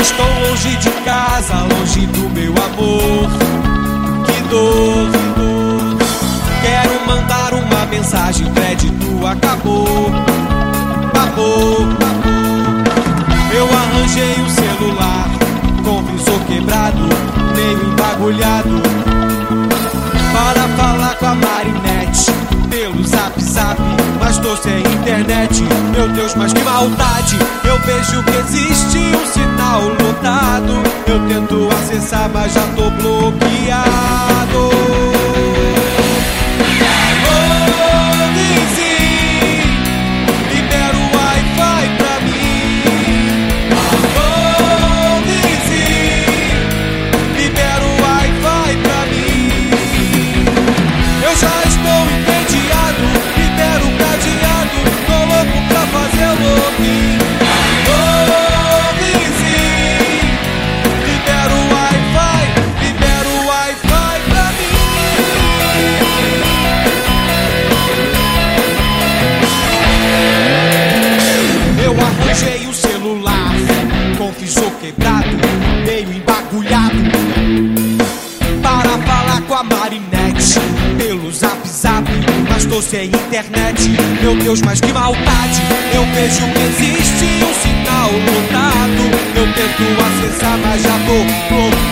Estou longe de casa, longe do meu amor. Que dor, que dor. Quero mandar uma mensagem, crédito acabou. Acabou. Eu arranjei o celular com visor quebrado, meio embagulhado. Para falar com a Marinette pelo zap zap, mas tô sem internet. Meu Deus, mas que maldade! Eu vejo que existe um sinal lotado. Eu tento acessar, mas já tô bloqueado. Tô sem internet. Meu Deus, mas que maldade! Eu vejo que existe um sinal lotado. Eu tento acessar, mas já tô bloqueado.